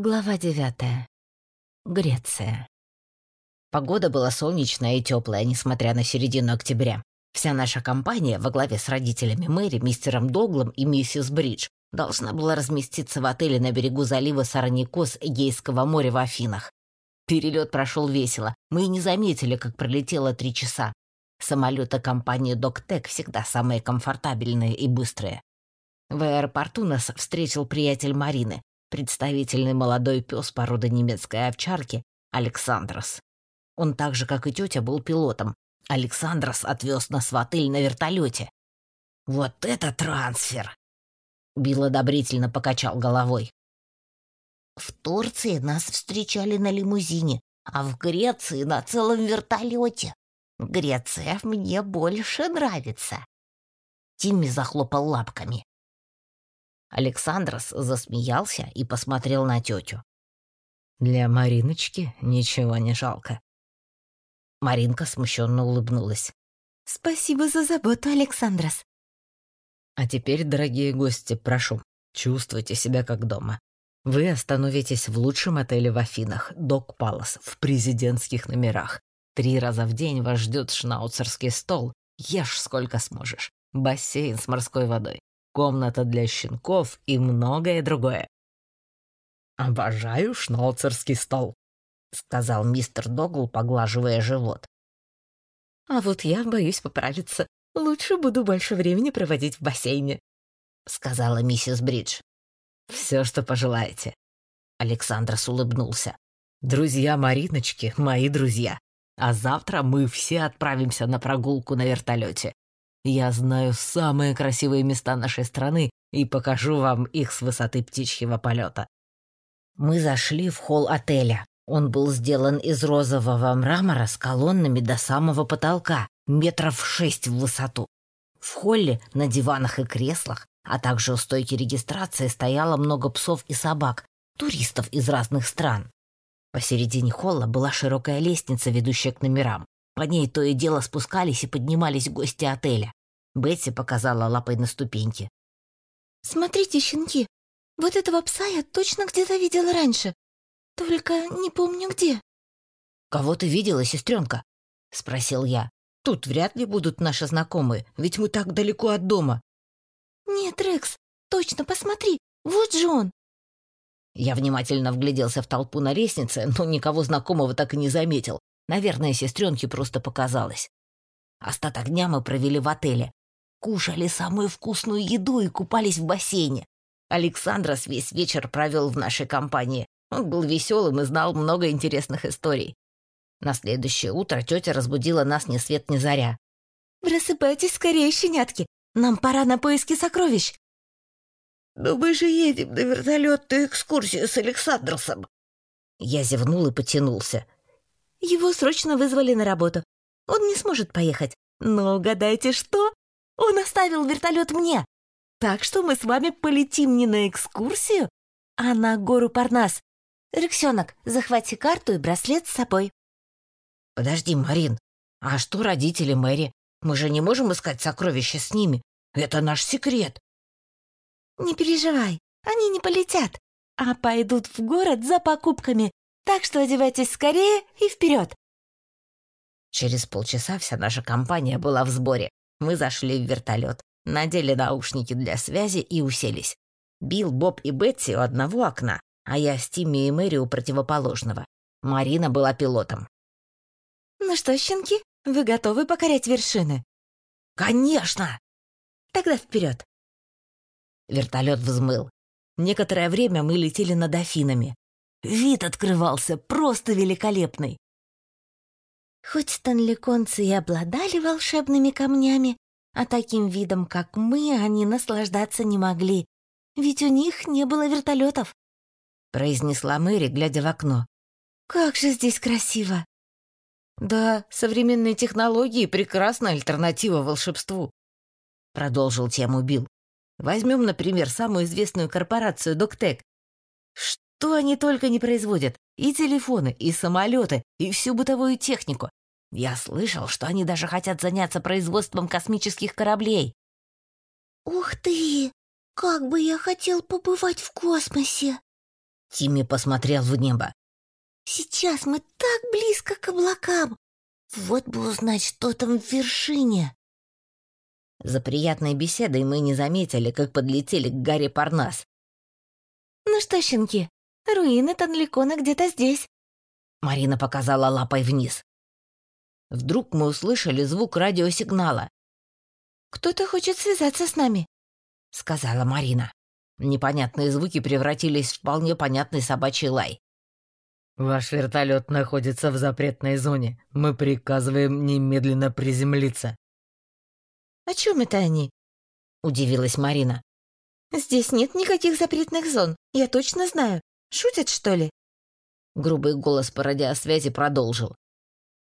Глава девятая. Греция. Погода была солнечная и теплая, несмотря на середину октября. Вся наша компания во главе с родителями Мэри, мистером Доглом и миссис Бридж должна была разместиться в отеле на берегу залива Сараникос Эгейского моря в Афинах. Перелет прошел весело. Мы и не заметили, как пролетело три часа. Самолеты компании Доктек всегда самые комфортабельные и быстрые. В аэропорту нас встретил приятель Марины, представительный молодой пес породы немецкой овчарки Александрос. Он так же, как и тетя, был пилотом. Александрос отвез нас в отель на вертолете. «Вот это трансфер!» Билл одобрительно покачал головой. «В Турции нас встречали на лимузине, а в Греции на целом вертолете. Греция мне больше нравится». Тимми захлопал лапками. Александрос засмеялся и посмотрел на тетю. «Для Мариночки ничего не жалко». Маринка смущенно улыбнулась. «Спасибо за заботу, Александрос». «А теперь, дорогие гости, прошу, чувствуйте себя как дома. Вы остановитесь в лучшем отеле в Афинах, Док Палас, в президентских номерах. Три раза в день вас ждет шнауцерский стол. Ешь сколько сможешь. Бассейн с морской водой комната для щенков и многое другое. «Обожаю шноцерский стол», — сказал мистер Догл, поглаживая живот. «А вот я боюсь поправиться. Лучше буду больше времени проводить в бассейне», — сказала миссис Бридж. «Все, что пожелаете». Александр улыбнулся. «Друзья Мариночки — мои друзья. А завтра мы все отправимся на прогулку на вертолете. Я знаю самые красивые места нашей страны и покажу вам их с высоты птичьего полета. Мы зашли в холл отеля. Он был сделан из розового мрамора с колоннами до самого потолка, метров шесть в высоту. В холле на диванах и креслах, а также у стойки регистрации стояло много псов и собак, туристов из разных стран. Посередине холла была широкая лестница, ведущая к номерам. По ней то и дело спускались и поднимались гости отеля. Бетси показала лапой на ступеньки. «Смотрите, щенки, вот этого пса я точно где-то видела раньше. Только не помню где». «Кого ты видела, сестренка?» — спросил я. «Тут вряд ли будут наши знакомые, ведь мы так далеко от дома». «Нет, Рекс, точно, посмотри, вот же он!» Я внимательно вгляделся в толпу на лестнице, но никого знакомого так и не заметил. Наверное, сестренке просто показалось. Остаток дня мы провели в отеле, Кушали самую вкусную еду и купались в бассейне. Александрос весь вечер провел в нашей компании. Он был веселым и знал много интересных историй. На следующее утро тетя разбудила нас ни свет ни заря. «Просыпайтесь скорее, щенятки! Нам пора на поиски сокровищ!» «Но мы же едем на вертолетную экскурсию с Александросом!» Я зевнул и потянулся. «Его срочно вызвали на работу. Он не сможет поехать. Но угадайте, что?» Он оставил вертолет мне. Так что мы с вами полетим не на экскурсию, а на гору Парнас. Рексенок, захвати карту и браслет с собой. Подожди, Марин, а что родители Мэри? Мы же не можем искать сокровища с ними. Это наш секрет. Не переживай, они не полетят, а пойдут в город за покупками. Так что одевайтесь скорее и вперед. Через полчаса вся наша компания была в сборе. Мы зашли в вертолет, надели наушники для связи и уселись. Билл, Боб и Бетси у одного окна, а я с Тимми и Мэри у противоположного. Марина была пилотом. «Ну что, щенки, вы готовы покорять вершины?» «Конечно!» «Тогда вперед!» Вертолет взмыл. Некоторое время мы летели над Афинами. Вид открывался просто великолепный. Хоть станликонцы и обладали волшебными камнями, а таким видом, как мы, они наслаждаться не могли, ведь у них не было вертолетов. Произнесла Мэри, глядя в окно. Как же здесь красиво! Да, современные технологии — прекрасная альтернатива волшебству. Продолжил тему Билл. Возьмем, например, самую известную корпорацию Доктек. Что они только не производят. И телефоны, и самолеты, и всю бытовую технику. Я слышал, что они даже хотят заняться производством космических кораблей. Ух ты! Как бы я хотел побывать в космосе! Тимми посмотрел в небо. «Сейчас мы так близко к облакам! Вот бы узнать, что там в вершине!» За приятной беседой мы не заметили, как подлетели к горе Парнас. «Ну что, щенки, руины-то далеко, но где-то здесь!» Марина показала лапой вниз. Вдруг мы услышали звук радиосигнала. «Кто-то хочет связаться с нами», — сказала Марина. Непонятные звуки превратились в вполне понятный собачий лай. «Ваш вертолет находится в запретной зоне. Мы приказываем немедленно приземлиться». «О чем это они?» — удивилась Марина. «Здесь нет никаких запретных зон, я точно знаю. Шутят, что ли?» Грубый голос по радиосвязи продолжил.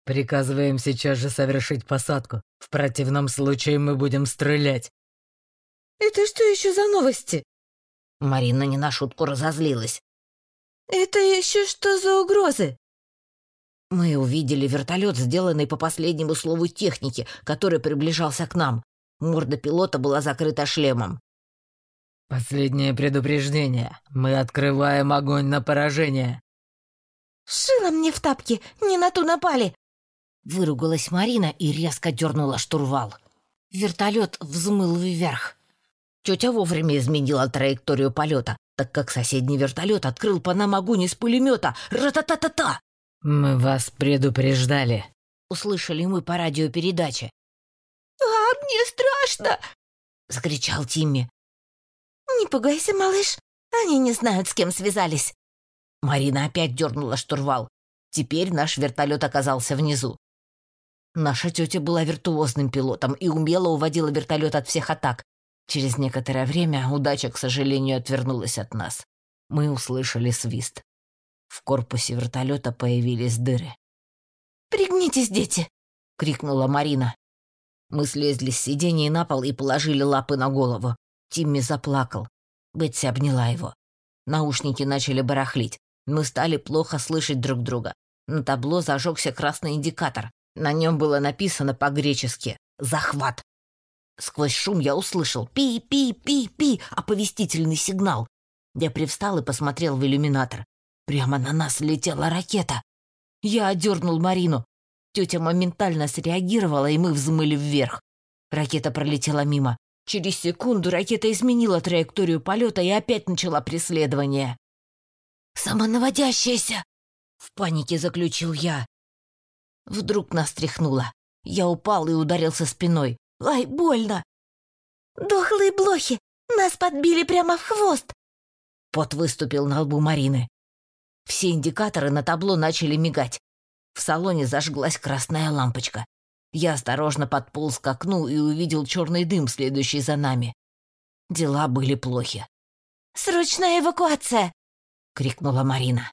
«Приказываем сейчас же совершить посадку. В противном случае мы будем стрелять». «Это что еще за новости?» Марина не на шутку разозлилась. «Это еще что за угрозы?» Мы увидели вертолет, сделанный по последнему слову техники, который приближался к нам. Морда пилота была закрыта шлемом. «Последнее предупреждение. Мы открываем огонь на поражение». «Шила мне в тапки, не на ту напали!» Выругалась Марина и резко дернула штурвал. Вертолет взмыл вверх. Тетя вовремя изменила траекторию полета, так как соседний вертолет открыл по нам огонь из пулемета. Ра-та-та-та-та! «Мы вас предупреждали», — услышали мы по радиопередаче. «А, мне страшно!» — закричал Тимми. «Не пугайся, малыш, они не знают, с кем связались». Марина опять дернула штурвал. Теперь наш вертолет оказался внизу. Наша тетя была виртуозным пилотом и умело уводила вертолет от всех атак. Через некоторое время удача, к сожалению, отвернулась от нас. Мы услышали свист. В корпусе вертолета появились дыры. «Пригнитесь, дети!» — крикнула Марина. Мы слезли с сидений на пол и положили лапы на голову. Тимми заплакал. Бетси обняла его. Наушники начали барахлить. Мы стали плохо слышать друг друга. На табло зажегся красный индикатор. На нем было написано по-гречески «Захват». Сквозь шум я услышал «пи-пи-пи-пи» оповестительный сигнал. Я привстал и посмотрел в иллюминатор. Прямо на нас летела ракета. Я одернул Марину. Тетя моментально среагировала, и мы взмыли вверх. Ракета пролетела мимо. Через секунду ракета изменила траекторию полета и опять начала преследование. «Самонаводящаяся!» — в панике заключил я. Вдруг нас тряхнуло. Я упал и ударился спиной. «Ай, больно!» «Дохлые блохи! Нас подбили прямо в хвост!» Пот выступил на лбу Марины. Все индикаторы на табло начали мигать. В салоне зажглась красная лампочка. Я осторожно подполз к окну и увидел черный дым, следующий за нами. Дела были плохи. «Срочная эвакуация!» — крикнула Марина.